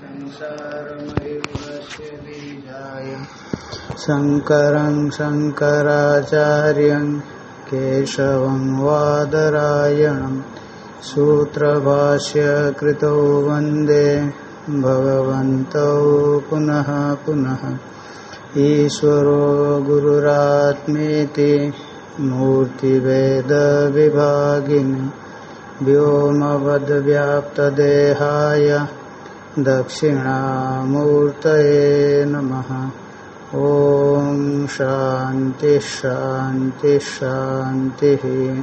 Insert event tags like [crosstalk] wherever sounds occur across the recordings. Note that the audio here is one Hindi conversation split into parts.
संसारमयूरस्य बीजाय शङ्करं शङ्कराचार्यं केशवं वादरायणं सूत्रभाष्य कृतौ वंदे भगवन्तौ पुनः पुनः। ईश्वरो गुरुरात्मेति मूर्तिवेदविभागिनि व्योमवद्व्याप्तदेहाय दक्षिणामूर्तये नमः। ॐ शान्ति शांति शान्तिः।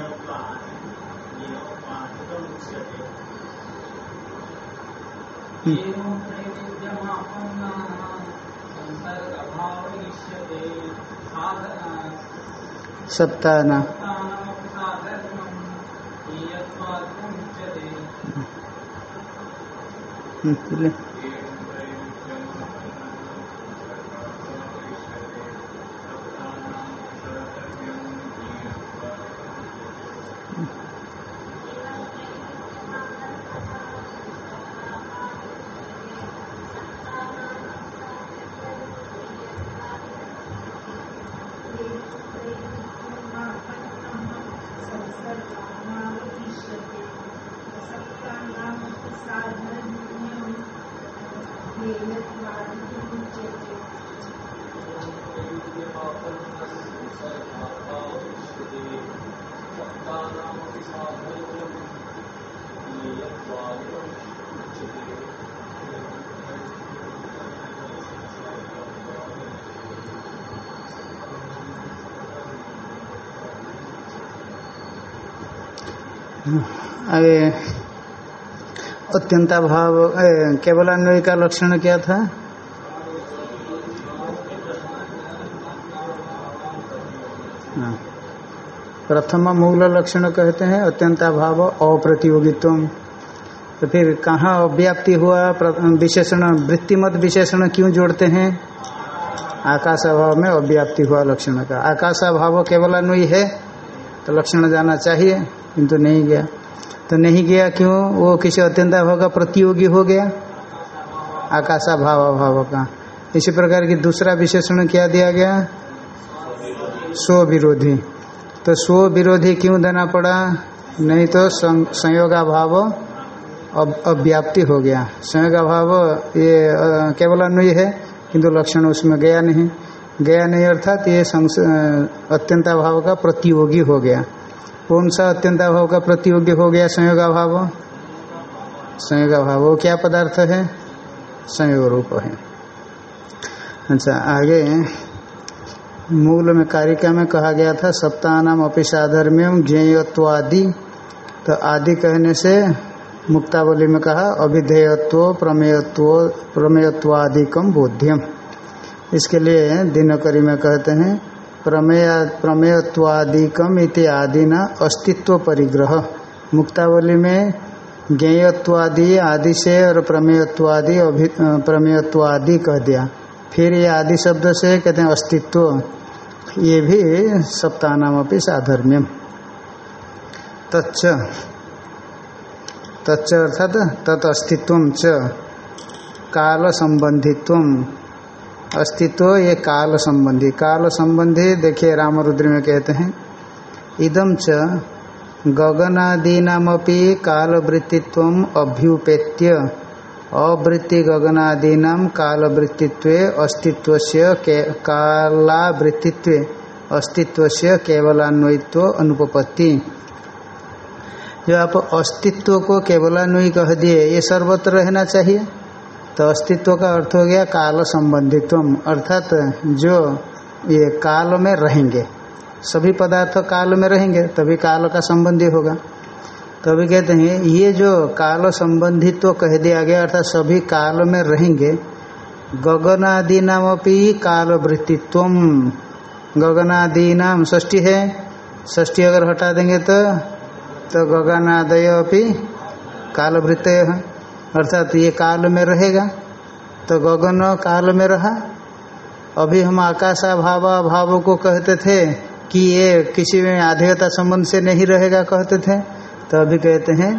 त्र... ज्ञेय सप्ताना आगे अत्यंता भाव केवल अन्वय का लक्षण क्या था? प्रथम मूल लक्षण कहते हैं, अत्यंता भाव अप्रतियोगित्व तो फिर कहाँ अव्याप्ति हुआ? विशेषण, वृत्तिमत विशेषण क्यों जोड़ते हैं? आकाश अभाव में अव्याप्ति हुआ लक्षण का। आकाश अभाव केवल अन्वयी है तो लक्षण जाना चाहिए। किंतु नहीं गया। तो नहीं गया क्यों? वो किसी अत्यंता भाव का प्रतियोगी हो गया। आकाशा भाव अभाव का। इसी प्रकार की दूसरा विशेषण क्या दिया गया? स्व विरोधी तो स्व विरोधी क्यों देना पड़ा? नहीं तो संयोगाभाव अव्याप्ति हो गया। संयोगाभाव ये केवल अन्वय है, किंतु लक्षण उसमें गया नहीं। गया नहीं अर्थात ये अत्यंता भाव का प्रतियोगी हो गया। कौन सा अत्यंता भाव का प्रतियोगी हो गया संयोगा भाव संयोगा भाव वो क्या पदार्थ है? संयोग रूप है। अच्छा आगे मूल में कारिका में कहा गया था सप्ताह नाम अपि साधर्म्यम ज्ञेयत्वादि। तो आदि कहने से मुक्तावली में कहा, अभिधेयत्व प्रमेयत्व प्रमेयत्वादिकम बोध्यम। इसके लिए दिनकरी में कहते हैं प्रमेय प्रमेयत्वादिकम इति आदि न अस्तित्व परिग्रह। मुक्तावली में ज्ञेयत्वादि आदि से और प्रमेयत्वादि, अभि प्रमेयत्वादि कह दिया। फिर ये आदि शब्द से कहते हैं अस्तित्व। ये भी सप्ताह नाम अपनी साधर्म्यम। तच्च। तच्च अर्थात तत् च। काल संबंधित्व अस्तित्व, ये काल संबंधी। काल संबंधी, देखिए रामरुद्र में कहते हैं इदम च गगनादीनामपि कालवृत्तित्व अभ्युपेत्य। अवृत्ति गगनादीना कालवृत्तित्व अस्तित्व कालावृत्तित्व अस्तित्व केवलान्वयित्व अनुपपत्ति। जो आप अस्तित्व को केवलान्वयी कह दिए, ये सर्वत्र रहना चाहिए? तो अस्तित्व का अर्थ हो गया काल संबंधित्व अर्थात जो ये काल में रहेंगे। सभी पदार्थ काल में रहेंगे, तभी काल का संबंधी होगा। तभी कहते हैं, ये जो काल संबंधित्व कह दिया गया, अर्थात सभी काल में रहेंगे, गगनादि नाम अपनी काल वृत्तित्व गगनादि नाम ष्ठी है। ष्ठी अगर हटा देंगे तो तो गगनादय अपनी काल वृत्त अर्थात ये काल में रहेगा तो गगन काल में रहा। अभी हम आकाशा भाव भाव को कहते थे कि ये किसी में आधेयता संबंध से नहीं रहेगा कहते थे तो अभी कहते हैं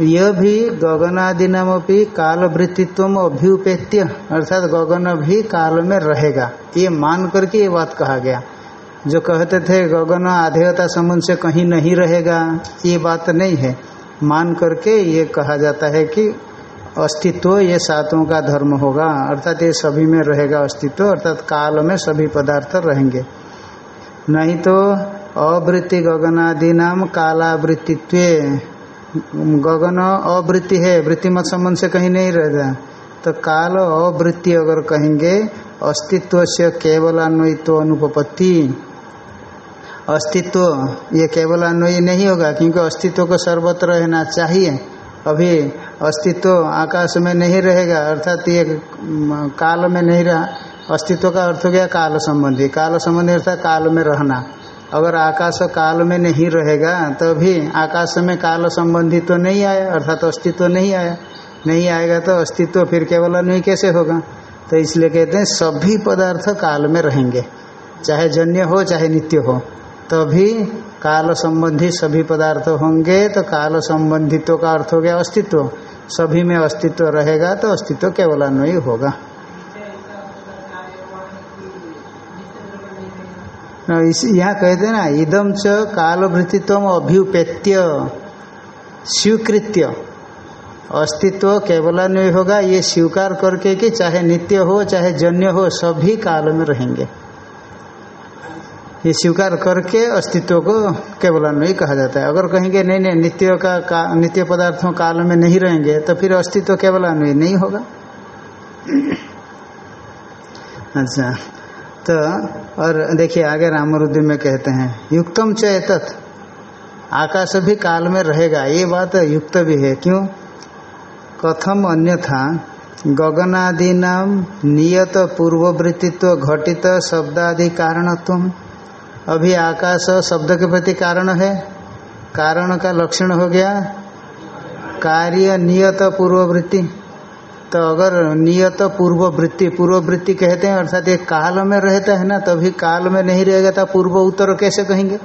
यह भी गगनादि नाम भी काल वृत्तित्व अभ्युपेत्य, अर्थात गगन भी काल में रहेगा। ये मान करके ये बात कहा गया। जो कहते थे गगन आधेयता संबंध से कहीं नहीं रहेगा, ये बात नहीं है। मान करके ये कहा जाता है कि अस्तित्व ये सातों का धर्म होगा, अर्थात ये सभी में रहेगा अस्तित्व, अर्थात काल में सभी पदार्थ रहेंगे। नहीं तो अवृत्ति गगनादि नाम कालावृत्तित्व। गगन अवृत्ति है, वृत्ति मत संबंध से कहीं नहीं रहता। तो काल अवृत्ति अगर कहेंगे, अस्तित्व से केवल केवलान्वयित्व अनुपत्ति अस्तित्व ये केवल अन्वयी नहीं होगा, क्योंकि अस्तित्व को सर्वत्र रहना चाहिए। अभी अस्तित्व आकाश में नहीं रहेगा, अर्थात ये काल में नहीं रहा। अस्तित्व का अर्थ हो गया काल संबंधी। काल संबंधी अर्थात काल में रहना। अगर आकाश काल में नहीं रहेगा तो भी आकाश में काल संबंधी तो नहीं आया, अर्थात तो अस्तित्व नहीं आया। नहीं आएगा तो अस्तित्व फिर केवल नहीं कैसे होगा? तो इसलिए कहते हैं, सभी पदार्थ काल में रहेंगे। चाहे जन्य हो, चाहे नित्य हो। तभी तो काल संबंधी सभी पदार्थ होंगे तो काल संबंधित्व का अर्थ हो गया अस्तित्व। सभी में अस्तित्व रहेगा तो अस्तित्व केवल अन्वयी होगा। इस, यहाँ कहते ना इदम च काल वृत्तित्व अभ्युपेत्य, स्वीकृत्य। अस्तित्व केवलान्वय होगा, ये स्वीकार करके कि चाहे नित्य हो, चाहे जन्य हो, सभी काल में रहेंगे। ये स्वीकार करके अस्तित्व को केवल केवलान्वयी कहा जाता है। अगर कहेंगे नहीं नहीं नित्य का, का नित्य पदार्थों काल में नहीं रहेंगे तो फिर अस्तित्व केवल केवलान्वयी नहीं होगा। [clears throat] अच्छा तो और देखिए आगे रामरुद्र में कहते हैं युक्तम चेत आकाश भी काल में रहेगा। ये बात युक्त भी है। क्यों? कथम अन्यथा गगनादि नाम नियत पूर्ववृत्तित्व घटित शब्दादि कारणत्व अभी आकाश शब्द के प्रति कारण है। कारण का लक्षण हो गया कार्य नियत पूर्ववृत्ति। तो अगर नियत पूर्ववृत्ति पूर्ववृत्ति कहते हैं, अर्थात ये काल में रहता है ना, तभी काल में नहीं रहेगा तो पूर्व उत्तर कैसे कहेंगे?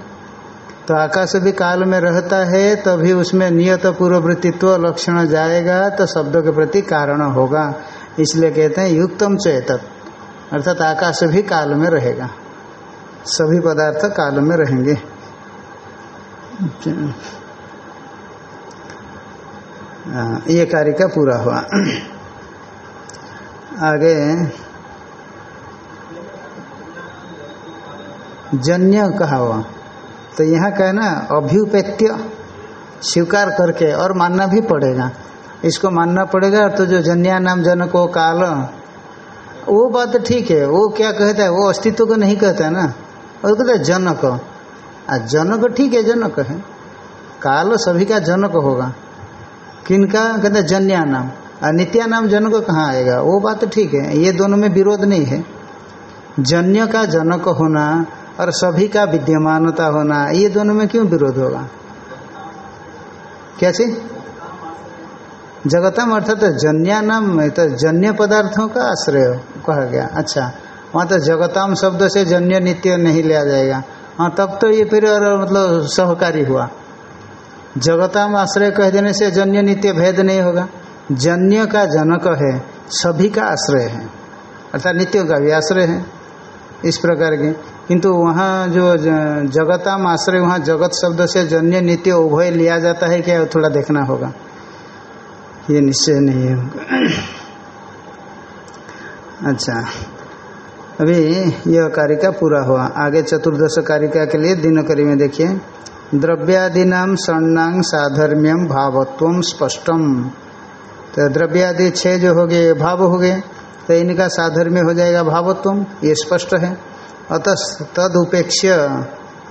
तो आकाश भी काल में रहता है, तभी उसमें नियत पूर्ववृत्तित्व लक्षण जाएगा तो शब्दों के प्रति कारण होगा। इसलिए कहते हैं युक्तम चेत अर्थात आकाश भी काल में रहेगा। सभी पदार्थ काल में रहेंगे। ये कार्य का पूरा हुआ। आगे, जन्य कहा हुआ तो यहाँ का है ना, अभ्युपेत्य, स्वीकार करके और मानना भी पड़ेगा। इसको मानना पड़ेगा तो जो जन्या नाम जनको काल, वो बात ठीक है। वो क्या कहता है, वो अस्तित्व को नहीं कहता है ना। वो कहता जनक। आ, जनक ठीक है, जनक है। काल सभी का जनक होगा। किनका? कहते जन्या नाम। और नित्या नाम जनक कहाँ आएगा? वो बात ठीक है। ये दोनों में विरोध नहीं है। जन्य का जनक होना और सभी का विद्यमानता होना, ये दोनों में क्यों विरोध होगा? क्या चीज़? जगतम अर्थात जन्या नाम तो जन्य पदार्थों का आश्रय कहा गया। अच्छा। वहाँ तो जगताम शब्द से जन्य नित्य नहीं लिया जाएगा। हाँ तब तो ये फिर और मतलब सहकारी हुआ। जगताम आश्रय कह देने से जन्य नित्य भेद नहीं होगा। जन्य का जनक है, सभी का आश्रय है। अर्थात नित्यों का भी आश्रय है, इस प्रकार के। किंतु वहाँ जो जगताम आश्रय, वहाँ जगत शब्द से जन्य नित्य उभय लिया जाता है क्या, थोड़ा देखना होगा। ये निश्चय नहीं है। [clears throat] अच्छा। अभी यह कारिका पूरा हुआ। आगे चतुर्दश कारिका के लिए दिनकरी में देखिए। द्रव्यादीना सन्नांग साधर्म्यम भावत्व स्पष्टम। तो द्रव्यादि छह जो हो गए भाव हो गए। तो इनका साधर्म्य हो जाएगा भावत्व, ये स्पष्ट है। अतः तद उपेक्ष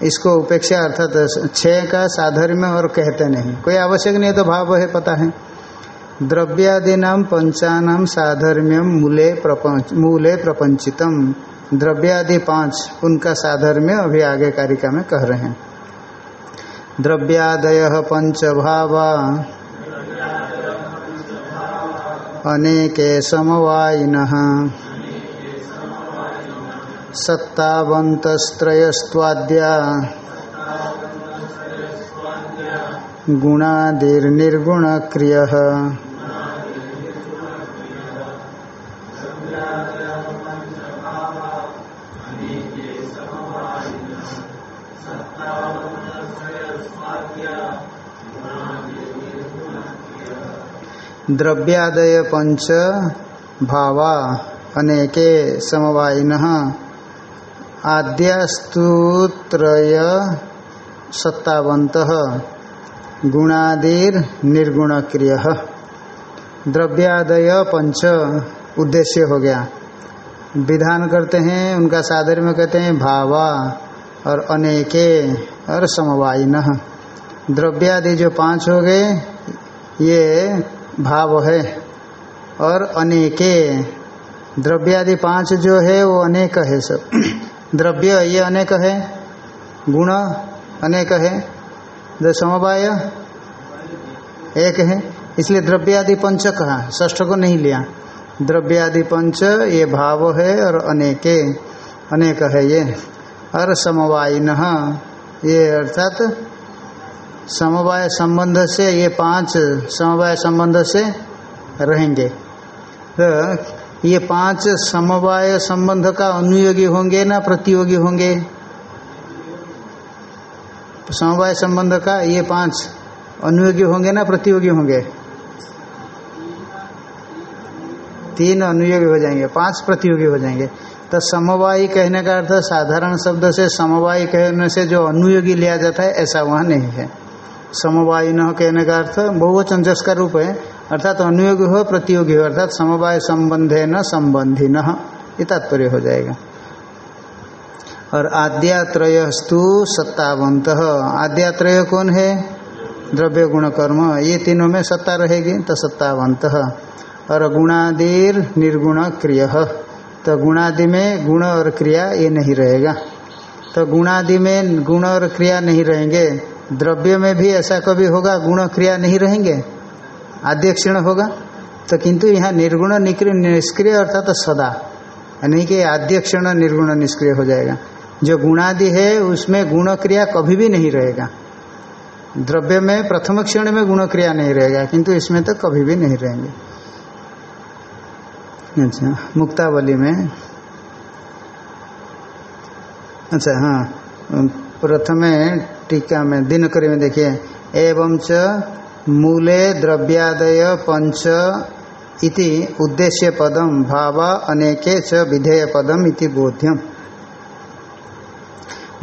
इसको उपेक्षा अर्थात छह का साधर्म्य और कहते नहीं। कोई आवश्यक नहीं है तो भाव है, पता है। द्रव्यादीना पंचानाम साधर्म्यम मूले प्रपंच, मूले प्रपंचितम। द्रव्यादि पाँच, उनका साधर्म्य अभी आगे कारिका में कह रहे हैं। द्रव्यादय पंच भावा अनेके समवायिन। सत्तावंतस्त्रयस्वाद्या गुणादिर्निर्गुणक्रिय। द्रव्यादय पंच भावा अनेके समवायिन। आद्यास्तुत्रय सत्तावंत गुणादिर निर्गुण क्रिय द्रव्यादय पंच उद्देश्य हो गया। विधान करते हैं, उनका सादर में कहते हैं भावा और अनेके और समवायिन। द्रव्यादि जो पाँच हो गए, ये भाव है और अनेके द्रव्यादि पाँच जो है वो अनेक है सब। [clears throat] द्रव्य ये अनेक है, गुण अनेक है, जो समवाय एक है, इसलिए द्रव्यादि पंच कहा ष्ठ को नहीं लिया। द्रव्यादि पंच ये भाव है और अनेके, अनेक है ये। और समवायिन ये अर्थात समवाय संबंध से ये पाँच समवाय संबंध से रहेंगे। तो ये पाँच समवाय संबंध का अनुयोगी होंगे ना प्रतियोगी होंगे? समवाय संबंध का ये पाँच अनुयोगी होंगे ना प्रतियोगी होंगे? तीन अनुयोगी हो जाएँगे, पाँच प्रतियोगी हो जाएँगे। तो समवायी कहने का अर्थ साधारण शब्द से समवायी कहने से जो अनुयोगी लिया जाता है, ऐसा वहाँ नहीं है। समवायी न कहने का अर्थ बहुवचन जस का रूप है। अर्थात अनुयोगी हो, प्रतियोगी हो, अर्थात समवाय संबंधे न संबंधी न, ये तात्पर्य हो जाएगा। और आद्यात्रयस्तु सत्तावंत। आद्यात्रय कौन है? द्रव्य गुण कर्म। ये तीनों में सत्ता रहेगी तो सत्तावंत। और गुणादिर निर्गुण क्रिय। तो गुणादि में गुण और क्रिया ये नहीं रहेगा। तो गुणादि में गुण और क्रिया नहीं रहेंगे। द्रव्य में भी ऐसा कभी होगा, गुण क्रिया नहीं रहेंगे, आद्य क्षण होगा तो किंतु यहाँ निर्गुण निष्क्रिय अर्थात तो सदा, यानी कि आद्य क्षण, निर्गुण, निष्क्रिय हो जाएगा। जो गुणादि है, उसमें गुण क्रिया कभी भी नहीं रहेगा। द्रव्य में, प्रथम क्षण में गुण क्रिया नहीं रहेगा, किंतु इसमें तो कभी भी नहीं रहेंगे। अच्छा मुक्तावली में। अच्छा हाँ प्रथमे टीका में, दिनकरी में देखिए, एवं च मूले द्रव्यादय पंच इति उद्देश्य पदम भावा अनेके च विधेय पदम इति बोध्यम।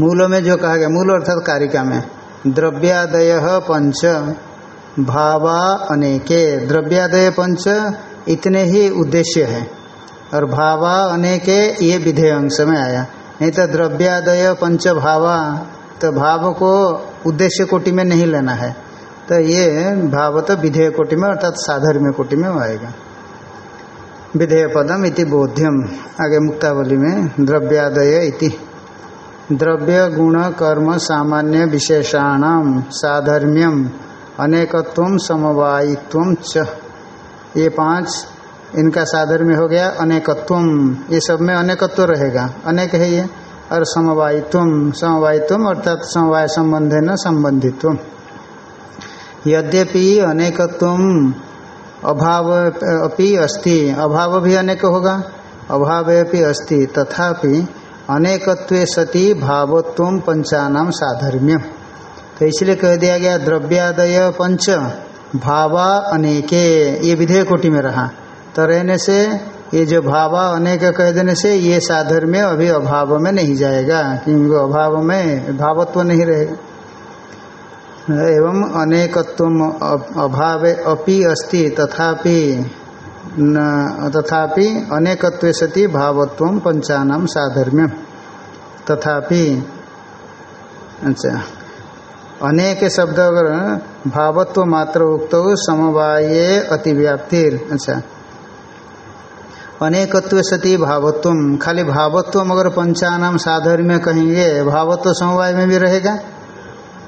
मूल में जो कहा गया, मूल अर्थात कारिका में, द्रव्यादय पंच, भावा अनेके, द्रव्यादय पंच इतने ही उद्देश्य है, और भावा अनेके ये विधेय अंश में आया। नहीं तो द्रव्यादय पंच भावा तो भाव को उद्देश्य कोटि में नहीं लेना है। तो ये भाव तो विधेय कोटि में, अर्थात साधर्म्य कोटि में आएगा। विधेय पदम इति बोध्यम, आगे मुक्तावली में, द्रव्यादय इति। द्रव्य गुण कर्म सामान्य विशेषाणाम, साधर्म्यम, अनेकत्व समवायित्व च। ये पाँच इनका साधर्म्य हो गया अनेकत्व ये सब में अनेकत्व रहेगा। अनेक है ये। और समवायित्व समवायित्व अर्थात समवाय संबंध न संबंधित्व यद्यपि अनेकत्व अभाव अपि अस्ति। अभाव भी अनेक होगा, अभाव अपि अस्ति। तथापि अनेकत्व सति भावत्व पंचानाम साधर्म्य तो इसलिए कह दिया गया द्रव्यादय पंच भावा अनेके। ये विधेय कोटि में रहा। तो रहने से, ये जो भावा अनेक कह देने से, ये साधर्म्य अभी अभाव में नहीं जाएगा, क्योंकि अभाव में भावत्व नहीं रहेगा एवं अनेकत्व अभाव अपि अस्ति, तथापि तथापि अनेकत्व सति भावत्व पंचानाम साधर्म्य। तथापि अच्छा अनेक शब्द अगर भावत्व मात्र उक्त, समवाये अतिव्याप्तिर अच्छा। अनेकत्व सती भावत्व खाली भावत्व अगर पंचानाम साधर्म्य कहेंगे, भावत्व समवाय में भी रहेगा।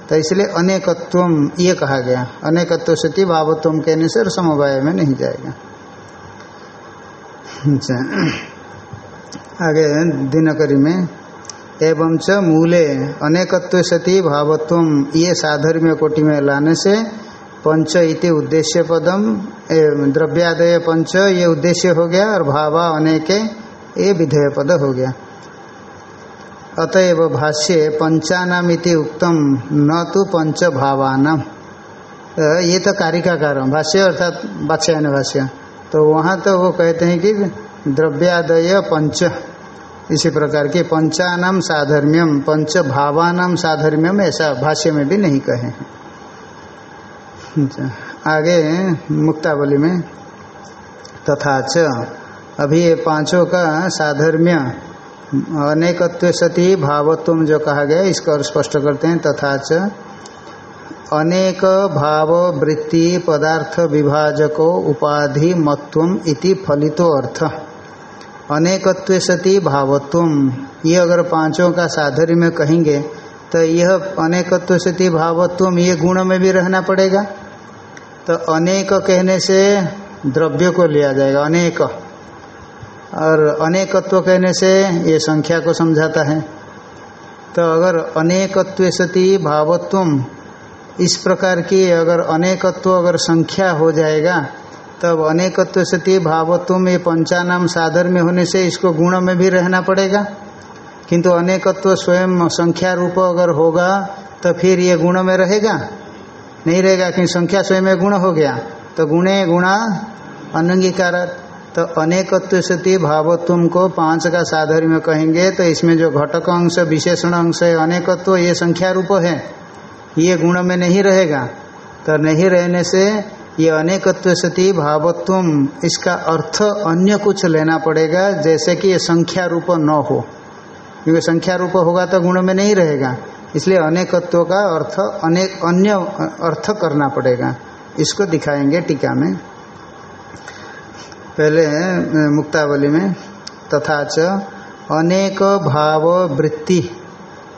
तो इसलिए अनेकत्व ये कहा गया। अनेकत्व सती भावत्व कहने से समवाय में नहीं जाएगा। अच्छा। आगे दिनकरी में, एवं च मूले, अनेकत्व सती भावत्व ये साधर्म्य कोटि में लाने से पंच इति उद्देश्य पदम द्रव्यादय पंच ये उद्देश्य हो गया और भावा अनेके ये विधेय पद हो गया। अतएव भाष्य पंचानाम उक्तम न तो पंच भावानाम। ये तो कारिकाकार भाष्य अर्थात बादशायन भाष्य। तो वहाँ तो वो कहते हैं कि द्रव्यादय पंच इसी प्रकार के पंचानाम साधर्म्यम पंच भावानाम साधर्म्यम ऐसा भाष्य में भी नहीं कहे हैं। अच्छा, आगे मुक्तावली में, तथा च, अभी ये पाँचों का साधर्म्य, अनेकत्व सती भावत्व जो कहा गया, इसको और स्पष्ट करते हैं, तथा च, अनेक भाव वृत्ति पदार्थ विभाजको उपाधि मत्व इति फलितो अर्थ। अनेकत्व सती भावत्व ये अगर पाँचों का साधर्य में कहेंगे तो यह अनेकत्व सती भावत्व ये गुण में भी रहना पड़ेगा। तो अनेक कहने से द्रव्य को लिया जाएगा, अनेक। और अनेकत्व कहने से ये संख्या को समझाता है। तो अगर अनेकत्व सती भावत्व इस प्रकार की अगर अनेकत्व अगर संख्या हो जाएगा, तब अनेकत्व सती भावत्व ये पंचानाम साधर में होने से इसको गुण में भी रहना पड़ेगा। किंतु अनेकत्व स्वयं संख्या रूप अगर होगा तो फिर ये गुण में रहेगा। नहीं रहेगा, क्योंकि संख्या स्वयं में गुण हो गया। तो गुणे, गुणा अनंगीकार तो अनेकत्व सती भावत्व को पाँच का साधर में कहेंगे तो इसमें जो घटक अंश, विशेषण अंश है, अनेकत्व, ये संख्या रूप है। ये गुण में नहीं रहेगा। तो नहीं रहने से ये अनेकत्व सती भावत्व इसका अर्थ अन्य कुछ लेना पड़ेगा, जैसे कि ये संख्या रूप न हो। क्योंकि संख्या रूप होगा तो गुण में नहीं रहेगा। इसलिए अनेकत्व का अर्थ, अनेक अन्य अर्थ करना पड़ेगा। इसको दिखाएँगे टीका में। पहले मुक्तावली में, तथा च, अनेक भाव वृत्ति,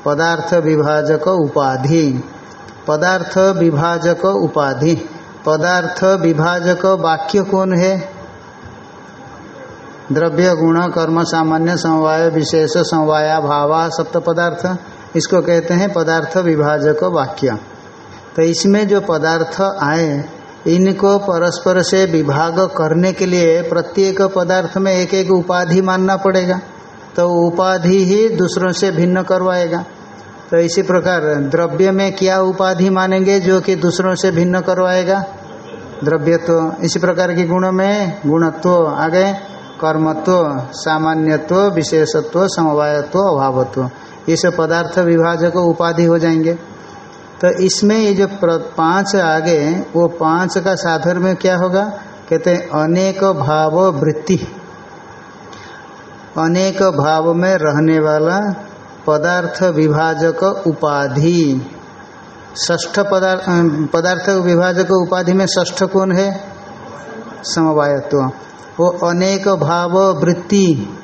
पदार्थ विभाजक उपाधि, पदार्थ विभाजक उपाधि, पदार्थ विभाजक वाक्य कौन है? द्रव्य, गुण, कर्म, सामान्य, समवाय, विशेष, समवाया, भावा, सप्त पदार्थ। इसको कहते हैं पदार्थ विभाजक वाक्य। तो इसमें जो पदार्थ आए, इनको परस्पर से विभाग करने के लिए प्रत्येक पदार्थ में एक एक उपाधि मानना पड़ेगा। तो उपाधि ही दूसरों से भिन्न करवाएगा। तो इसी प्रकार द्रव्य में क्या उपाधि मानेंगे जो कि दूसरों से भिन्न करवाएगा? द्रव्यत्व इसी प्रकार के गुणों में गुणत्व आगे, कर्मत्व, सामान्यत्व, विशेषत्व, समवायत्व, अभावत्व। ये सब पदार्थ विभाजक उपाधि हो जाएँगे। तो इसमें ये जो पाँच आगे वो पाँच का साधन में क्या होगा? कहते हैं, अनेक भाव वृत्ति। अनेक भाव में रहने वाला पदार्थ विभाजक उपाधि। ष्ठ पदार्थ पदार्थ विभाजक उपाधि में ष्ठ कौन है? समवायत्व। वो अनेक भाव वृत्ति।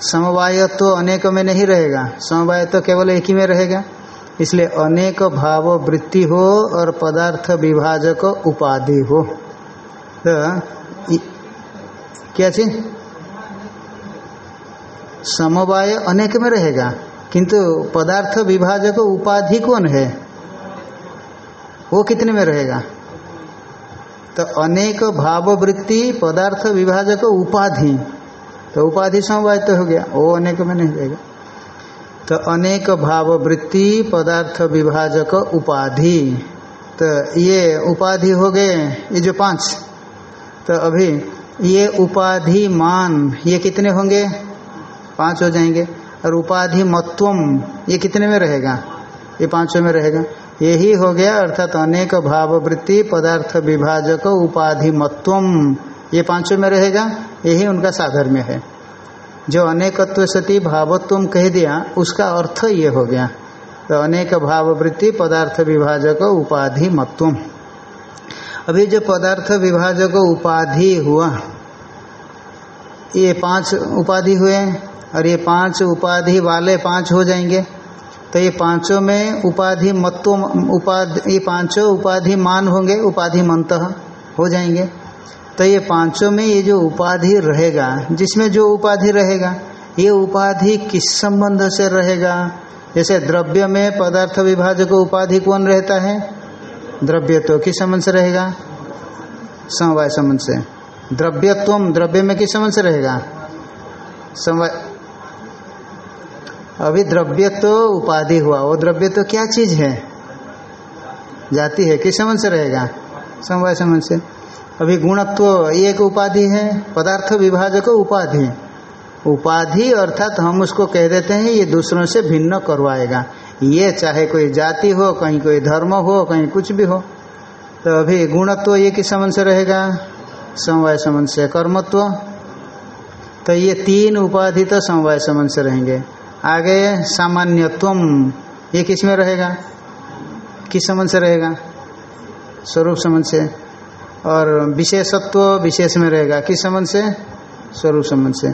समवायत्व अनेक में नहीं रहेगा। समवायत्व केवल एक ही में रहेगा। इसलिए अनेक भाव वृत्ति हो और पदार्थ विभाजक उपाधि हो। तो क्या चीज़? समवाय अनेक में रहेगा। किंतु पदार्थ विभाजक उपाधि कौन है? वो कितने में रहेगा? तो अनेक भाव वृत्ति पदार्थ विभाजक उपाधि। तो उपाधि समवाय तो हो गया, वो अनेक में नहीं रहेगा। तो अनेक भाव वृत्ति, पदार्थ विभाजक उपाधि। तो ये उपाधि हो गए, ये जो पाँच। तो अभी ये उपाधि मान, ये कितने होंगे? पाँच हो जाएँगे। और उपाधि मत्वम, ये कितने में रहेगा? ये पाँचों में रहेगा। यही हो गया, अर्थात अनेक भाव वृत्ति, पदार्थ विभाजक उपाधि मत्वम। ये पाँचों में रहेगा, यही उनका साधर्म्य है। जो अनेकत्व सती भावत्व कह दिया, उसका अर्थ ये हो गया। तो अनेक भाव वृत्ति पदार्थ विभाजक उपाधि मत्वम अभी जो पदार्थ विभाजक उपाधि हुआ, ये पाँच उपाधि हुए और ये पाँच उपाधि वाले पाँच हो जाएँगे। तो ये पाँचों में उपाधि मत्व, उपाधि, ये पाँचों उपाधि मान होंगे, उपाधि मंत हो जाएँगे। तो ये पाँचों में ये जो उपाधि रहेगा, जिसमें जो उपाधि रहेगा, ये उपाधि किस संबंध से रहेगा? जैसे द्रव्य में पदार्थ विभाजक उपाधि कौन रहता है? द्रव्य तो किस संबंध से रहेगा? समवाय संबंध से। द्रव्यत्व द्रव्य में किस संबंध से रहेगा? समवाय। अभी द्रव्य तो उपाधि हुआ, वो द्रव्य तो क्या चीज़ है? जाति है, किस समझ से रहेगा? समवाय समझ से। अभी गुणत्व एक उपाधि है, पदार्थ विभाजक उपाधि उपाधि अर्थात हम उसको कह देते हैं, ये दूसरों से भिन्न करवाएगा। ये चाहे कोई जाति हो, कहीं कोई धर्म हो, कहीं कुछ भी हो। तो अभी गुणत्व ये किस समझ से रहेगा, समवाय समझ से कर्मत्व। तो ये तीन उपाधि तो समवाय समझ से रहेंगे। आगे सामान्यत्व ये किसमें रहेगा? किस समझ से रहेगा? स्वरूप समझ से। और विशेषत्व विशेष में रहेगा। किस संबंध से? स्वरूप संबंध से।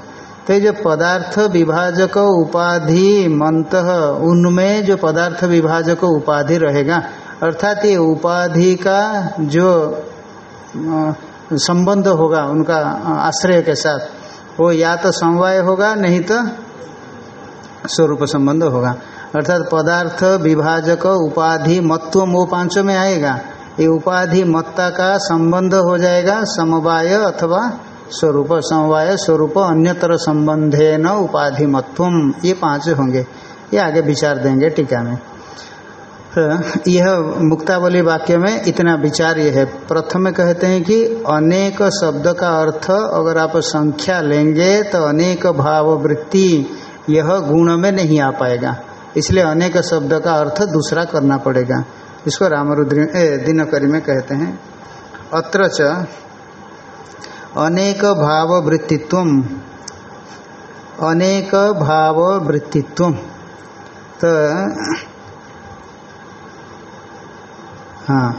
तो जो पदार्थ विभाजक उपाधि मंत, उनमें जो पदार्थ विभाजक उपाधि रहेगा, अर्थात ये उपाधि का जो संबंध होगा, उनका आश्रय के साथ, वो या तो समवाय होगा, नहीं तो स्वरूप संबंध होगा। अर्थात पदार्थ विभाजक उपाधि मत्व वो पाँचों में आएगा। ये उपाधि मत्ता का संबंध हो जाएगा समवाय अथवा स्वरूप, समवाय स्वरूप अन्यतर संबंधे न उपाधि मत्वम ये पाँच होंगे। ये आगे विचार देंगे टीका में। यह मुक्तावली वाक्य में इतना विचार ये है। प्रथम कहते हैं कि अनेक शब्द का अर्थ अगर आप संख्या लेंगे तो अनेक भाव वृत्ति यह गुण में नहीं आ पाएगा। इसलिए अनेक शब्द का अर्थ दूसरा करना पड़ेगा। इसको रामरुद्र दिनकरी में कहते हैं। अत्र च, अनेक भाव वृत्तित्व अनेक भाव वृत्तित्व तो हाँ।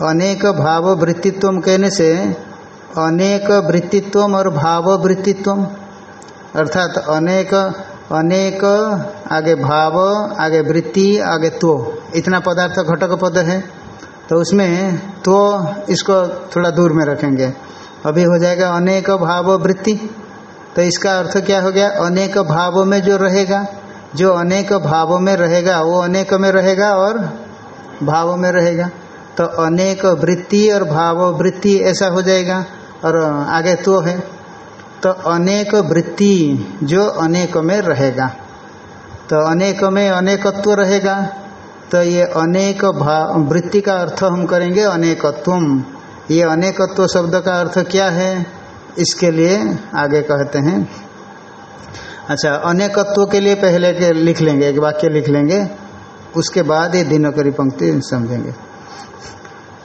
अनेक भाव वृत्तित्व कहने से, अनेक वृत्तित्व और भाव वृत्तित्व अर्थात अनेक अनेक, आगे भाव, आगे वृत्ति, आगे तो इतना पदार्थ घटक पद है। तो उसमें तो इसको थोड़ा दूर में रखेंगे। अभी हो जाएगा अनेक भाव वृत्ति। तो इसका अर्थ क्या हो गया? अनेक भाव में जो रहेगा, जो अनेक भाव में रहेगा, वो अनेक में रहेगा और भाव में रहेगा। तो अनेक वृत्ति और भाव वृत्ति ऐसा हो जाएगा और आगे तो है। तो अनेक वृत्ति जो अनेक में रहेगा। तो अनेक में अनेकत्व रहेगा। तो ये अनेक वृत्ति का अर्थ हम करेंगे अनेकत्व ये अनेकत्व शब्द का अर्थ क्या है? इसके लिए आगे कहते हैं। अच्छा अनेकत्व के लिए पहले के लिख लेंगे, एक वाक्य लिख लेंगे। उसके बाद ये दिनकरी पंक्ति समझेंगे।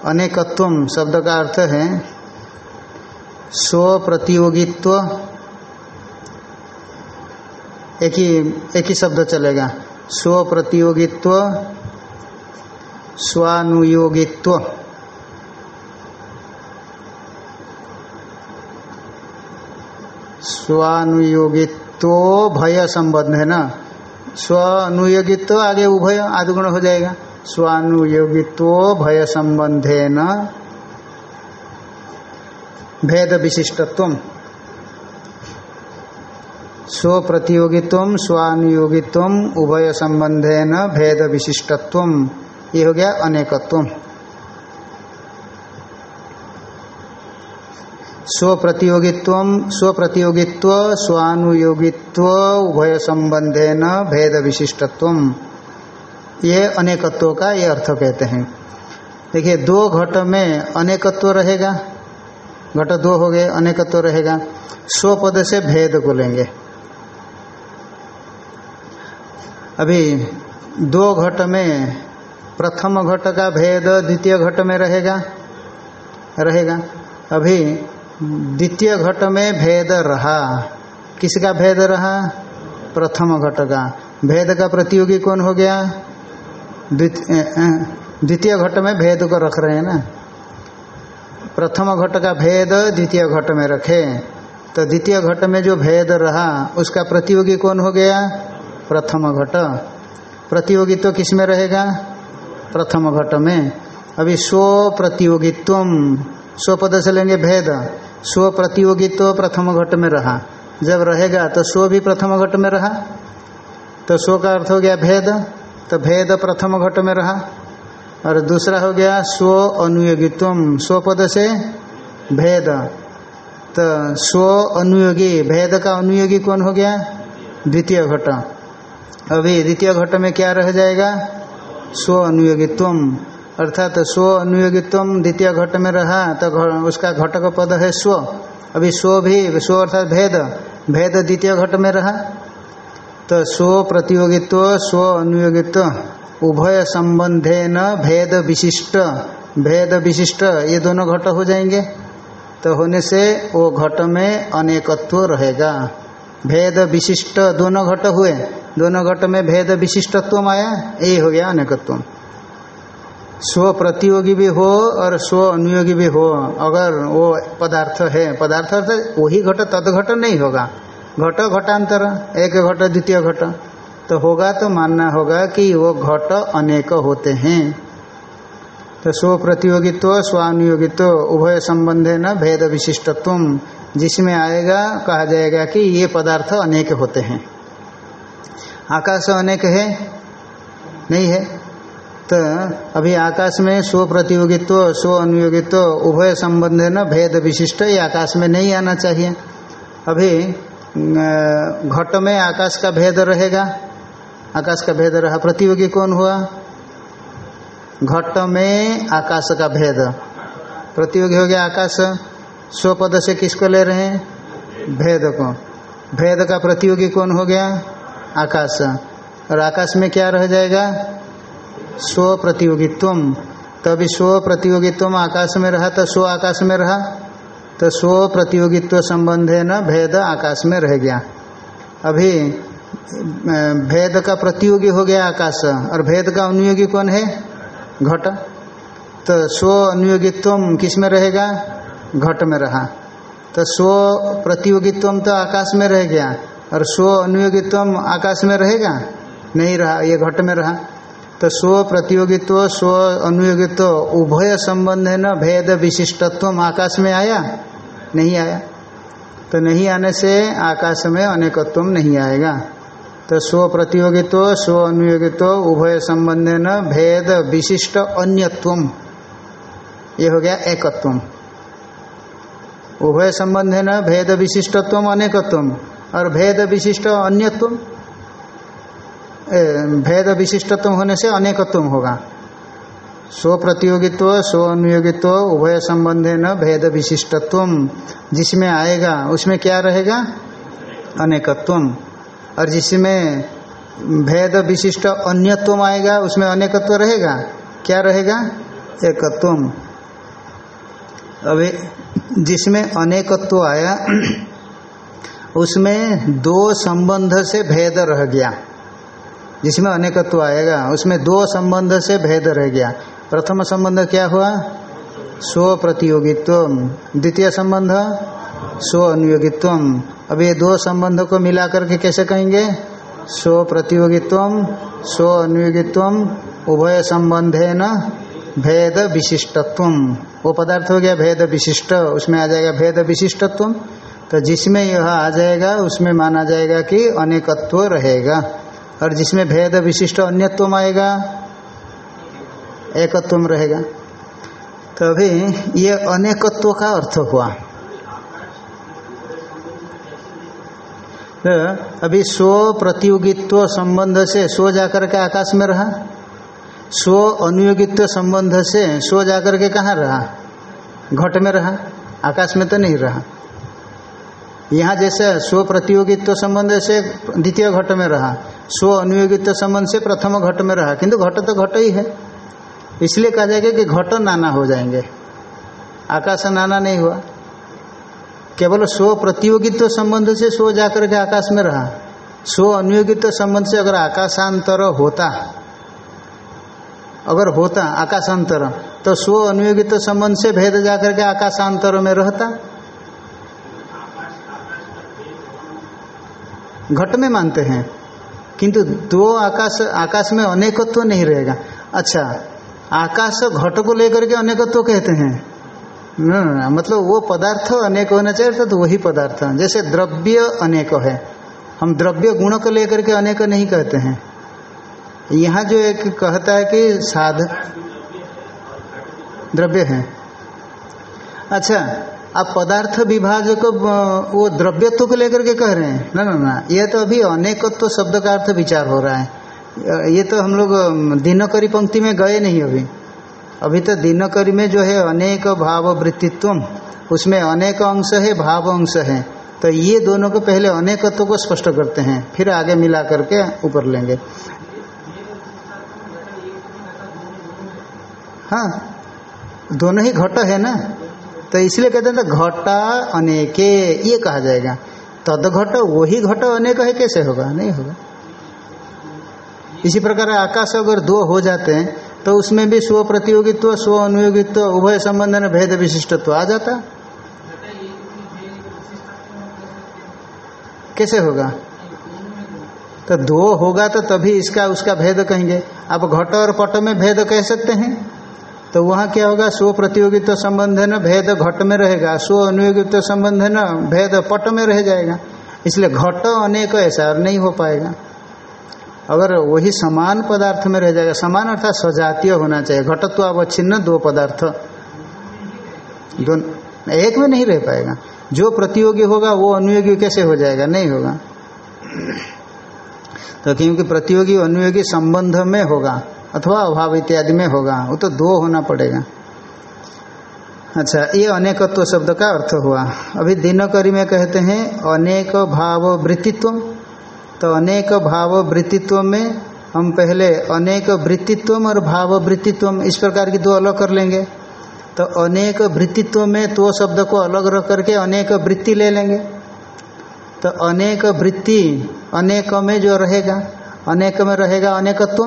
अनेकत्व शब्द का अर्थ है स्व प्रतियोगित्व एक ही एक ही शब्द चलेगा। स्व प्रतियोगित्व स्वानुयोगित्व। स्वानुयोगित्व भय संबंध है ना? स्वानुयोगित्व आगे उभय आदुगुण हो जाएगा। स्वानुयोगित्व भय संबंधे न? भेद विशिष्टत्व स्व प्रतियोगित्व स्वानुयोगित्व उभय संबंधे न भेद विशिष्टत्व ये हो गया अनेकत्व स्व प्रतियोगित्व स्व प्रतियोगित्व स्वानुयोगित्व उभय संबंधे न भेद विशिष्टत्व ये अनेकत्व का ये अर्थ कहते हैं। देखिए, दो घट में अनेकत्व रहेगा। घट दो हो गए अनेकत्व तो रहेगा। स्व पद से भेद को लेंगे। अभी दो घट में, प्रथम घट का भेद द्वितीय घट में रहेगा रहेगा। अभी द्वितीय घट में भेद रहा। किसका भेद रहा? प्रथम घट का। भेद का प्रतियोगी कौन हो गया? द्वितीय घट में भेद को रख रहे हैं ना? प्रथम घट का भेद द्वितीय घट में रखे। तो द्वितीय घट में जो भेद रहा, उसका प्रतियोगी कौन हो गया? प्रथम घट। प्रतियोगित्व तो किसमें रहेगा? प्रथम घट में। अभी स्व प्रतियोगित्व स्व पद से लेंगे भेद। स्व प्रतियोगित्व प्रथम घट में रहा। जब रहेगा तो स्व भी प्रथम घट में रहा। तो स्व का अर्थ हो गया भेद। तो भेद प्रथम घट में रहा। और दूसरा हो गया स्व अनुयोगित्व स्व पद से भेद। तो स्व अनुयोगी, भेद का अनुयोगी कौन हो गया? द्वितीय घट। अभी द्वितीय घट में क्या रह जाएगा? स्व अनुयोगित्व अर्थात तो स्व अनुयोगित्व द्वितीय घट में रहा तो उसका घटक पद है स्व। अभी स्व भी, स्व अर्थात भेद। भेद द्वितीय घट में रहा। तो स्व प्रतियोगित्व, स्व अनुयोगित्व। उभय संबंधे न भेद विशिष्ट भेद विशिष्ट, ये दोनों घट हो जाएँगे। तो होने से वो घट में अनेकत्व रहेगा। भेद विशिष्ट दोनों घट हुए। दोनों घट में भेद विशिष्टत्व आया यही हो गया अनेकत्व। स्व प्रतियोगी भी हो और स्व अनुयोगी भी हो। अगर वो पदार्थ है, पदार्थ वही घट तद घट नहीं होगा। घट, घटांतर। एक घट, द्वितीय घट। तो होगा तो मानना होगा कि वो घट अनेक होते हैं। तो स्व प्रतियोगित्व स्वानुयोगित्व, उभय संबंधे न भेद विशिष्टत्व, जिसमें आएगा, कहा जाएगा कि ये पदार्थ अनेक होते हैं। आकाश अनेक है? नहीं है। तो अभी आकाश में स्व प्रतियोगित्व स्व अनुयोगित्व उभय संबंध न भेद विशिष्ट, ये आकाश में नहीं आना चाहिए। अभी घट में आकाश का भेद रहेगा। आकाश का भेद रहा। प्रतियोगी कौन हुआ? घट में आकाश का भेद। प्रतियोगी हो गया आकाश। स्व पद से किसको ले रहे हैं? भेद को। भेद का प्रतियोगी कौन हो गया? आकाश। और आकाश में क्या रह जाएगा? स्व प्रतियोगित्व तभी स्व प्रतियोगित्व आकाश में रहा तो स्व आकाश में रहा। तो स्व प्रतियोगित्व संबंध है न भेद आकाश में रह गया। अभी भेद का प्रतियोगी हो गया आकाश। और भेद का अनुयोगी कौन है? घट। तो स्व अनुयोगित्व किसमें रहेगा? घट में रहा। तो स्व प्रतियोगित्व तो आकाश में रह गया। और स्व अनुयोगित्व आकाश में रहेगा? नहीं रहा, ये घट में रहा। तो स्व प्रतियोगित्व, स्व अनुयोगित्व, उभय संबंध है न? भेद विशिष्टत्व आकाश में आया? नहीं आया। तो नहीं आने से आकाश में अनेकत्व नहीं आएगा। तो स्व प्रतियोगित्व, स्व अनुयोगित्व, उभय संबंध न भेद विशिष्ट अन्यत्व ये हो गया एकत्व उभय संबंध न भेद विशिष्टत्व अनेकत्व और भेद विशिष्ट अन्यत्व भेद विशिष्टत्व होने से अनेकत्व होगा। स्व प्रतियोगित्व, स्व अनुयोगित्व, उभय संबंध न भेद विशिष्टत्व जिसमें आएगा, उसमें क्या रहेगा? अनेकत्व और जिसमें भेद विशिष्ट अन्यत्व आएगा, उसमें अनेकत्व रहेगा। क्या रहेगा? एकत्व अभी जिसमें अनेकत्व आया, उसमें दो संबंध से भेद रह गया। जिसमें अनेकत्व आएगा, उसमें दो संबंध से भेद रह गया। प्रथम संबंध क्या हुआ? स्व प्रतियोगित्व द्वितीय संबंध? स्व अनुयोगित्व अब ये दो संबंध को मिला करके कैसे कहेंगे? स्व प्रतियोगित्व स्व अनुयोगित्व उभय संबंध है न भेद विशिष्टत्व वो पदार्थ हो गया भेद विशिष्ट, उसमें आ जाएगा भेद विशिष्टत्व तो जिसमें यह आ जाएगा, उसमें माना जाएगा कि अनेकत्व रहेगा। और जिसमें भेद विशिष्ट अन्यत्व आएगा एकत्व रहेगा। तो अभी ये अनेकत्व का अर्थ हुआ। तो अभी स्व प्रतियोगित्व संबंध से स्व जाकर के आकाश में रहा? स्व अनुयोगित्व संबंध से स्व जाकर के कहाँ रहा? घट में रहा, आकाश में तो नहीं रहा। यहाँ जैसे स्व प्रतियोगित्व संबंध से द्वितीय घट में रहा, स्व अनुयोगित्व संबंध से प्रथम घट में रहा, किंतु घट तो घट ही है। इसलिए कहा जाएगा कि घट नाना हो जाएँगे। आकाश नाना नहीं हुआ। केवल स्व प्रतियोगित्व संबंध से स्व जाकर के आकाश में रहा। स्व अनुयोगित्व संबंध से अगर आकाशांतर होता, अगर होता आकाशांतर तो स्व अनुयोगित्व संबंध से भेद जाकर के आकाशांतर में रहता। घट में मानते हैं, किंतु दो आकाश आकाश में अनेकत्व तो नहीं रहेगा। अच्छा आकाश घट को लेकर के अनेकत्व तो कहते हैं। न मतलब वो पदार्थ अनेक होना चाहिए, अर्थात तो वही पदार्थ जैसे द्रव्य अनेक है। हम द्रव्य गुण को लेकर के अनेक नहीं कहते हैं। यहाँ जो एक कहता है कि साध द्रव्य है। अच्छा आप पदार्थ विभाग को, वो द्रव्यत्व को लेकर के कह रहे हैं। ना ना ना यह तो अभी अनेकत्व तो शब्द का अर्थ विचार हो रहा है। ये तो हम लोग दिनकरी पंक्ति में गए नहीं अभी। अभी तो दिनकरी में जो है अनेक भाव वृत्तित्व उसमें अनेक अंश है, भाव अंश है। तो ये दोनों को पहले अनेकत्व को स्पष्ट करते हैं, फिर आगे मिला करके ऊपर लेंगे। हाँ दोनों ही घट है ना? तो इसलिए कहते हैं तो घटा अनेके, ये कहा जाएगा। तद घट, वही घट अनेक है, कैसे होगा? नहीं होगा। इसी प्रकार आकाश अगर दो हो जाते हैं तो उसमें भी स्व प्रतियोगित्व, स्व अनुयोगित्व, उभय संबंध में भेद विशिष्टत्व आ जाता? कैसे होगा? तो दो होगा तो तभी इसका, उसका भेद कहेंगे। आप घट और पट में भेद कह सकते हैं। तो वहाँ क्या होगा? स्व प्रतियोगित्व संबंध न भेद घट में रहेगा। स्व अनुयोगित्व संबंध न भेद पट में रह जाएगा। इसलिए घट अनेक ऐसा और नहीं हो पाएगा। अगर वही समान पदार्थ में रह जाएगा, समान अर्थात सजातीय होना चाहिए घटत्व अवच्छिन्न दो पदार्थ। दोनों, एक में नहीं रह पाएगा। जो प्रतियोगी होगा, वो अनुयोगी कैसे हो जाएगा? नहीं होगा। तो क्योंकि प्रतियोगी अनुयोगी संबंध में होगा, अथवा अभाव इत्यादि में होगा, वो तो दो होना पड़ेगा। अच्छा ये अनेकत्व शब्द का अर्थ हुआ। अभी दिनकरी में कहते हैं, अनेक भाव वृत्तित्व तो अनेक भाव वृत्तित्व में हम पहले अनेक वृत्तित्व और भाव वृत्तित्व इस प्रकार की दो अलग कर लेंगे। तो अनेक वृत्तित्व में तो शब्द को अलग रख करके अनेक वृत्ति ले लेंगे। तो अनेक वृत्ति अनेक में जो रहेगा, अनेक में रहेगा अनेकत्व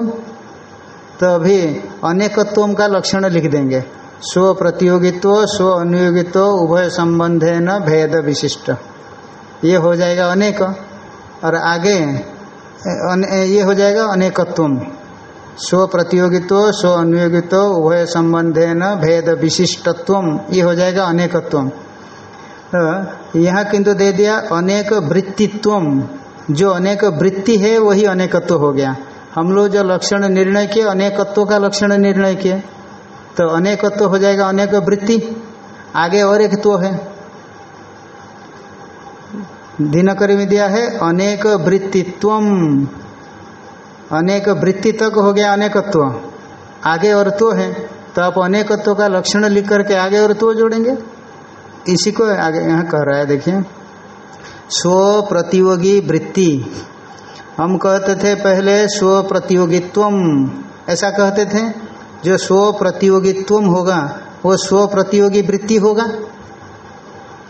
तो अभी अनेकत्व का लक्षण लिख देंगे। स्व प्रतियोगित्व, स्व अनुयोगित्व, उभय संबंधे न भेद विशिष्ट। ये हो जाएगा अनेक। और आगे ये हो जाएगा अनेकत्व स्व प्रतियोगित्व, स्व अनुयोगित्व, उभय संबंधे न भेद विशिष्टत्व ये हो जाएगा अनेकत्व तो यहाँ किंतु दे दिया अनेक वृत्तित्व जो अनेक वृत्ति है, वही अनेकत्व हो गया। हम लोग जो लक्षण निर्णय किए, अनेकत्व का लक्षण निर्णय किए तो अनेकत्व हो जाएगा अनेक वृत्ति। आगे और एक तो है। दिनकर में दिया है अनेक वृत्तित्व, अनेक वृत्ति तक हो गया अनेकत्व। आगे और तो है तो आप अनेकत्व का लक्षण लिख करके आगे और तो जोड़ेंगे। इसी को आगे यहाँ कह रहा है, देखिए। स्व प्रतियोगी वृत्ति। हम कहते थे पहले स्व प्रतियोगित्व ऐसा कहते थे, जो स्व प्रतियोगित्व होगा, वो स्व प्रतियोगी वृत्ति होगा।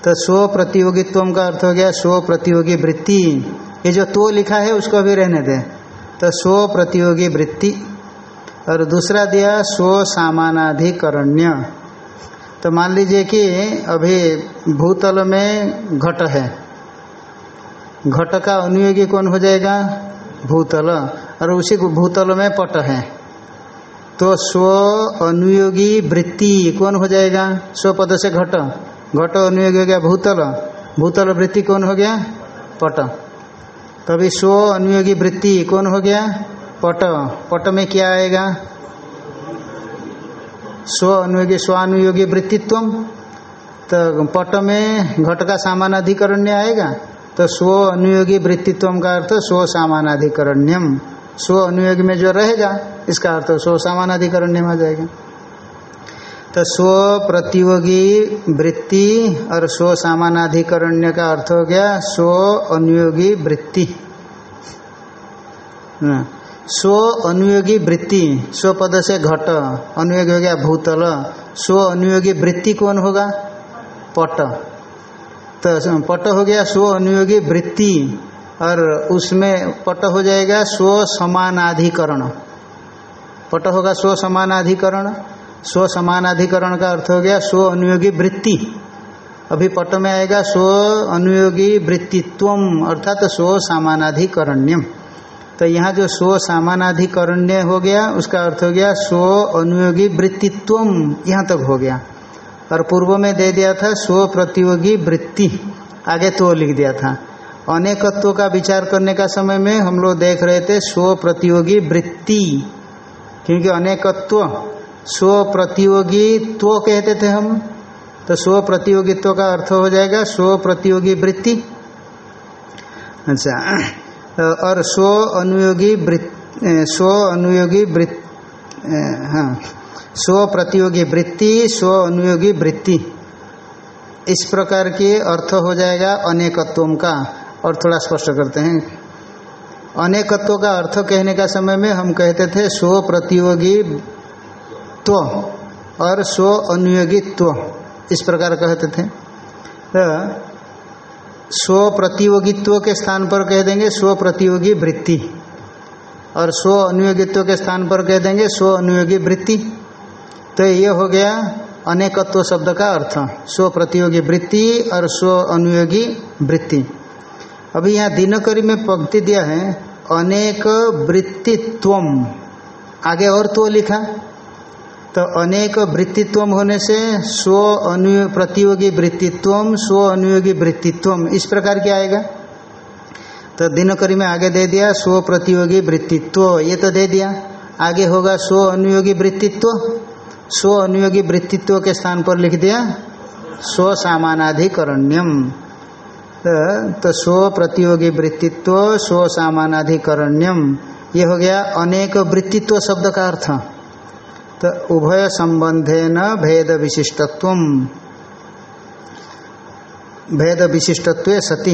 तो स्व प्रतियोगित्व का अर्थ हो गया स्व प्रतियोगी वृत्ति। ये जो तो लिखा है, उसको भी रहने दें। तो स्व प्रतियोगी वृत्ति। और दूसरा दिया स्व सामानाधिकरण्य। तो मान लीजिए कि अभी भूतल में घट है। घट का अनुयोगी कौन हो जाएगा? भूतल। और उसी को भूतल में पट है। तो स्व अनुयोगी वृत्ति कौन हो जाएगा? स्व पद से घट। घट अनुयोगी हो गया भूतल। भूतल वृत्ति कौन हो गया? पट। तभी स्व अनुयोगी वृत्ति कौन हो गया? पट। पट में क्या आएगा? स्व अनुयोगी स्वानुयोगी वृत्तित्व तो पट में घट का सामान अधिकरण आएगा। तो स्व अनुयोगी वृत्तित्व का अर्थ स्व सामानाधिकरण्यम। स्व अनुयोगी में जो रहेगा, इसका अर्थ स्व सामानाधिकरण्यम आ जाएगा। तो स्व प्रतियोगी वृत्ति और स्व सामानाधिकरण्य का अर्थ हो गया स्व अनुयोगी वृत्ति। हाँ। स्व अनुयोगी वृत्ति, स्व पद से घट, अनुयोगी हो गया भूतल। स्व अनुयोगी वृत्ति कौन होगा? पट। तो पट हो गया स्व अनुयोगी वृत्ति और उसमें पट हो जाएगा स्व समानाधिकरण। पट होगा स्व समानाधिकरण। स्व समानाधिकरण का अर्थ हो गया स्व अनुयोगी वृत्ति। अभी पट में आएगा स्व अनुयोगी वृत्तित्व अर्थात तो स्व सामानाधिकरण्यम। तो यहाँ जो स्व सामानाधिकरण्य हो गया, उसका अर्थ हो गया स्व अनुयोगी वृत्तित्व यहाँ तक हो गया। और पूर्व में दे दिया था स्व प्रतियोगी वृत्ति, आगे तो लिख दिया था। अनेकत्व का विचार करने का समय में हम लोग देख रहे थे स्व प्रतियोगी वृत्ति, क्योंकि अनेकत्व स्व प्रतियोगित्व कहते थे हम। तो स्व प्रतियोगित्व का अर्थ हो जाएगा स्व प्रतियोगी वृत्ति। अच्छा और स्व अनुयोगी स्व अनुयोगी वृत्ति हाँ स्व प्रतियोगी वृत्ति स्व अनुयोगी वृत्ति। इस प्रकार के अर्थ हो जाएगा अनेकत्व का, और थोड़ा स्पष्ट करते हैं। अनेकत्व का अर्थ कहने का समय में हम कहते थे स्व प्रतियोगी त्व और स्व अनुयोगित्व। इस प्रकार कहते थे। तो स्व प्रतियोगित्व के स्थान पर कह देंगे स्व प्रतियोगी वृत्ति। और स्व अनुयोगित्व के स्थान पर कह देंगे स्व अनुयोगी वृत्ति। तो ये हो गया अनेकत्व शब्द का अर्थ। स्व प्रतियोगी वृत्ति और स्व अनुयोगी वृत्ति। अभी यहाँ दिनकरी में पंक्ति दिया है, अनेक वृत्तित्व आगे और तो लिखा। तो अनेक वृत्तित्व होने से स्व अनु प्रतियोगी वृत्तित्व स्व अनुयोगी वृत्तित्व इस प्रकार के आएगा। तो दिनकरी में आगे दे दिया, स्व प्रतियोगी वृत्तित्व, ये तो दे दिया। आगे होगा स्व अनुयोगी वृत्तित्व, स्व अनुयोगी वृत्तित्व के स्थान पर लिख दिया, स्व सामानाधिकरण्यम। तो स्व प्रतियोगी वृत्तित्व, स्व सामानाधिकरण्यम, ये हो गया अनेक वृत्तित्व शब्द का अर्थ। तो उभय संबंधे न भेद विशिष्टत्व भेद विशिष्टत्व सती।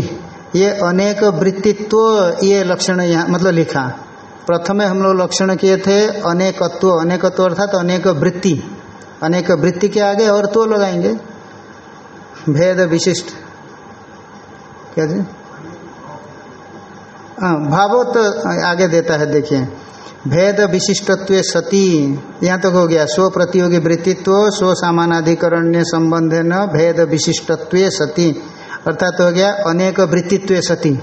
ये अनेक वृत्तित्व ये लक्षण यहाँ मतलब लिखा। प्रथम हम लोग लक्षण किए थे अनेकत्व। अनेकत्व अर्थात तो अनेक वृत्ति। अनेक वृत्ति के आगे और तो लगाएँगे। भेद विशिष्ट क्या जी? हाँ भावो तो आगे देता है, देखिए। भेद विशिष्टत्व सती। यहाँ तक तो हो गया। स्व प्रतियोगी वृत्तित्व, स्व सामानाधिकरण्य संबंध न भेद विशिष्टत्व सती। अर्थात हो गया अनेक वृत्तित्व सती।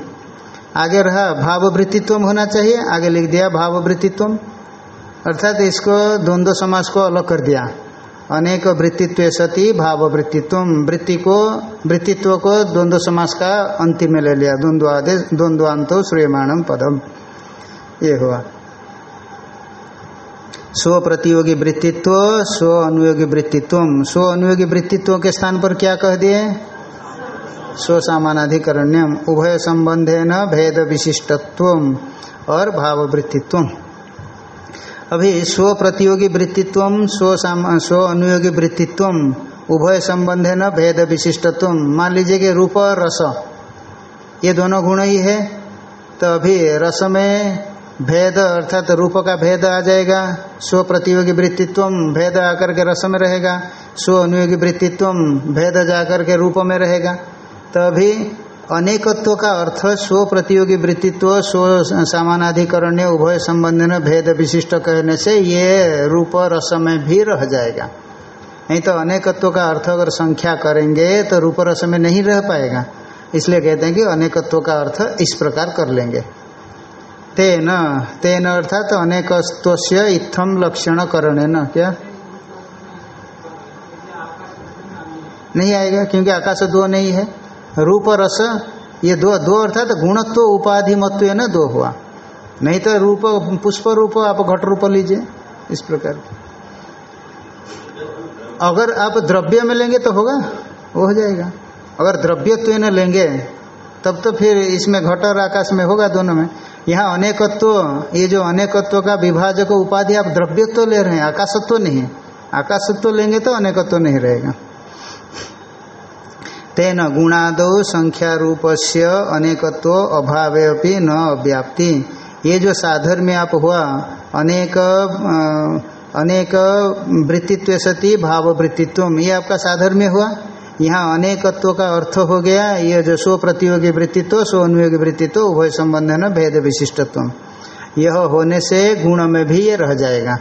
आगे रहा, भाव वृत्तित्व होना चाहिए। आगे लिख दिया, भाव वृत्तित्व अर्थात इसको द्वंद्व समाज को अलग कर दिया। अनेक वृत्तित्व सती, भाव वृत्तित्व वृत्ति को, वृत्तित्व को द्वंद्व समास का अंतिम में ले लिया। द्वंद्वादे द्वंद्वांतो श्रेयमाणम पदम। ये हुआ। स्व प्रतियोगी वृत्तित्व स्व अनुयोगी वृत्तित्व स्व अनुयोगी वृत्तित्व के स्थान पर क्या कह दिए? स्व सामानाधिकरण्यम उभय संबंधे न भेद विशिष्टत्व और भाव वृत्तित्व अभी स्व प्रतियोगी वृत्तित्व स्व स्व अनुयोगी वृत्तित्व उभय संबंधे न भेद विशिष्टत्व मान लीजिए कि रूप और रस, ये दोनों गुण ही है तो अभी रस में भेद अर्थात रूप का भेद आ जाएगा। स्व प्रतियोगी वृत्तित्व भेद आकर के रस में रहेगा। स्व अनुयोगी वृत्तित्व भेद जाकर के रूप में रहेगा। तभी अनेकत्व का अर्थ स्व प्रतियोगी वृत्तित्व, स्व सामानाधिकरण उभय संबंध में भेद विशिष्ट कहने से ये रूप रस में भी रह जाएगा। नहीं तो अनेकत्व का अर्थ अगर संख्या करेंगे तो रूप रस में नहीं रह पाएगा। इसलिए कहते हैं कि अनेकत्व का अर्थ इस प्रकार कर लेंगे। तेन तेन अर्थात तो अनेकत्व इत्थम लक्षण करने न क्या? नहीं आएगा, क्योंकि आकाश दो नहीं है। रूप, रस, ये दो दो अर्थात तो गुणत्व उपाधि मत्व है ना दो हुआ। नहीं तो रूप, पुष्प रूप, आप घट रूप लीजिए, इस प्रकार अगर आप द्रव्य में लेंगे तो होगा, वो हो जाएगा। अगर द्रव्यत्व न लेंगे, तब तो फिर इसमें घट और आकाश में होगा दोनों में। यहाँ अनेकत्व, ये जो अनेकत्व का विभाजक उपाधि आप द्रव्यत्व ले रहे हैं, आकाशत्व नहीं आकाशत्व लेंगे तो अनेकत्व नहीं रहेगा। तेन गुणाद संख्या रूप से अनेकत्व अभावे न अव्याप्ति। ये जो साधर्म्य आप हुआ, अनेक अनेक वृत्तित्व सती भाव वृत्तित्व ये आपका साधर्म्य हुआ? यहाँ अनेकत्व का अर्थ हो गया। ये जो स्व प्रतियोगी वृत्तित्व स्व अनुयोगी वृत्तित्व, उभय संबंध न भेद विशिष्टत्व यह होने से गुण में भी ये रह जाएगा।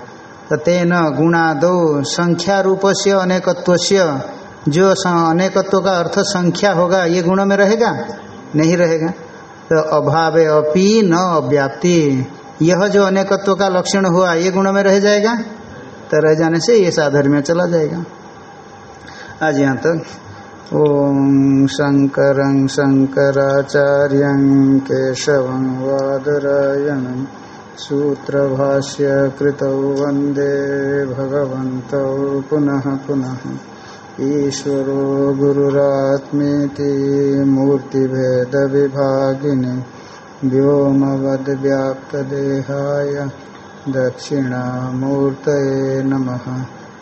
तो तेन गुणादो संख्या रूप से अनेकत्व जो अनेकत्व का अर्थ संख्या होगा, ये गुण में रहेगा? नहीं रहेगा। तो अभाव अपि न अव्याप्ति। यह जो अनेकत्व का लक्षण हुआ, ये गुण में रह जाएगा? तो रह जाने से ये साधर्म्य चला जाएगा। आज यहाँ तक। ओम शंकर शंकराचार्य केशव वादरायण सूत्र भाष्य कृत वंदे भगवत पुनः पुनः। ईश्वरो गुरुरात्मेति मूर्तिभेदविभागिने व्योमवद्व्याप्तदेहाय दक्षिणामूर्तये नमः।